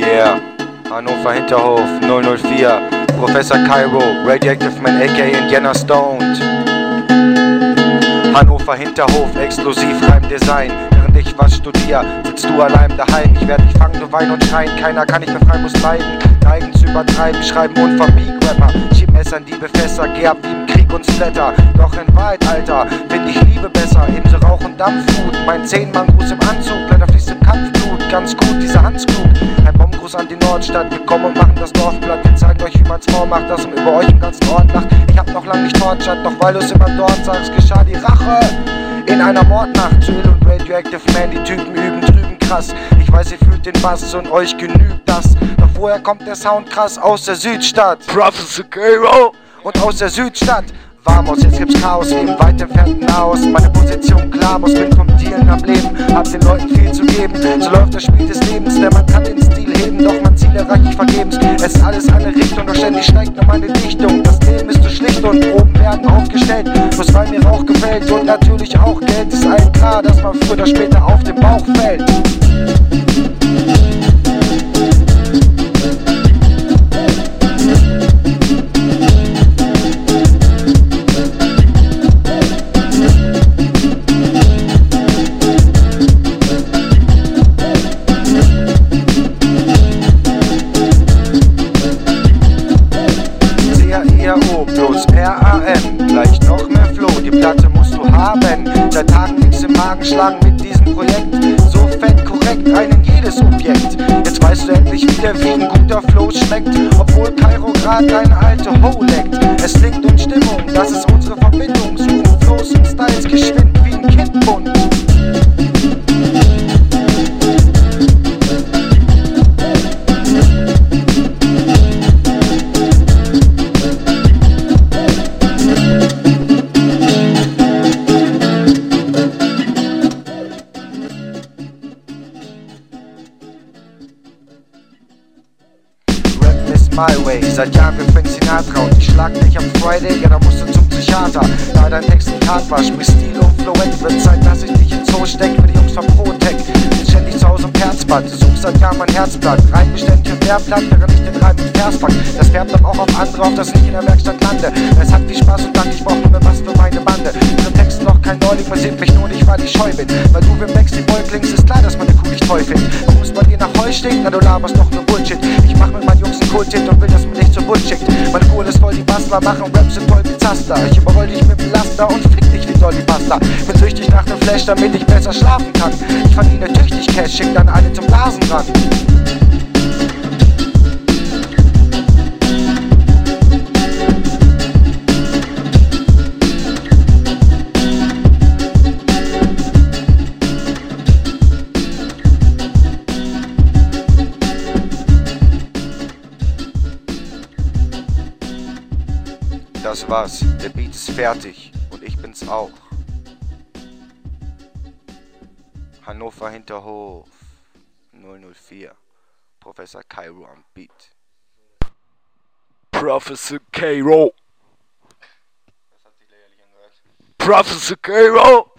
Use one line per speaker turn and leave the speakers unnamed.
Yeah, Hannover Hinterhof 004, Professor Cairo, Radioactive Man aka Indiana Stoned. Hannover Hinterhof, exklusiv Reimdesign. Während ich was studier, sitzt du allein daheim. Ich werde dich fangen, du weinen und schreien. Keiner kann dich befreien, muss leiden. Neigen zu übertreiben, schreiben unverbiegt Rapper. Schieb Messer in die Befässer, geh ab wie im Krieg und Splatter. Doch in Wahrheit, Alter, find ich Liebe besser. Ebenso Rauch und Dampfgut. Mein Zehnmann-Gruß im Anzug, Wir zeigen euch, wie man's vormacht, das um über euch im ganzen Ort lacht. Ich hab noch lang nicht tortured, doch weil du's immer dort sagst, geschah die Rache. In einer Mordnacht zu Ill und Radioactive Man, die Typen üben drüben krass. Ich weiß, ihr fühlt den Bass und euch genügt das. Doch woher kommt der Sound krass? Aus der Südstadt.
Professor Cairo.
Und aus der Südstadt. Vamos, jetzt gibt's Chaos wie im weit entfernten Nahost. Meine Position klar, muss bin vom Dealen am Leben. Hab den Leuten viel zu geben. So läuft das Spiel des Lebens, der man kann doch mein Ziel erreich ich vergebens. Es ist alles eine Richtung, doch ständig steigt nur meine Dichtung. Das Leben ist zu schlicht und Proben werden aufgestellt. Bloß weil mir Rauch gefällt und natürlich auch Geld. Ist allen klar, dass man früher oder später auf den Bauch fällt. In jedes Objekt. Jetzt weißt du endlich wie ein guter Flow schmeckt. Obwohl Kairo grad deine alte Ho leckt. Es klingt in Stimmung, das ist my way. Seit Jahren wir Frank Sinatra und ich schlag dich am Friday, ja da musst du zum Psychiater. Da dein Text ein Tag war, sprich Stil und Fluent, wird Zeit, dass ich dich ins Zoo steck, für die Jungs von Protec. Bin ständig zu Hause im Herzbad, du suchst seit Jahren mein Herzblatt. Rein beständig und Lehrplan, während ich den Reim mit Vers pack. Das färbt dann auch auf andere, auf dass ich nicht in der Werkstatt lande. Es hat viel Spaß und Dank, ich brauch nur mehr was für meine Bande. Ihren Texten noch kein Neuling, versieht mich nur nicht, weil ich scheu bin. Weil du im Backstreet Boy klingst, ist klar, dass meine Kuh dich toll findet. Warum es bei dir nach Heu stinkt? Na du laberst doch nur Bullshit. Ich mach mit Kulthit und will, dass man dich zur Bull schickt. Meine Kohle ist voll die Bastler, machen Raps sind voll wie Zaster. Ich überroll dich mit dem Laster und fick dich wie Dolly Buster. Bin süchtig nach nem Flash, damit ich besser schlafen kann. Ich verdiene tüchtig Cash, schick dann alle zum Blasen ran. Das war's, der Beat ist fertig und ich bin's auch. Hannover Hinterhof 004. Professor Cairo am Beat.
Professor Cairo.
Das hat sich lächerlich angehört.
Professor Cairo.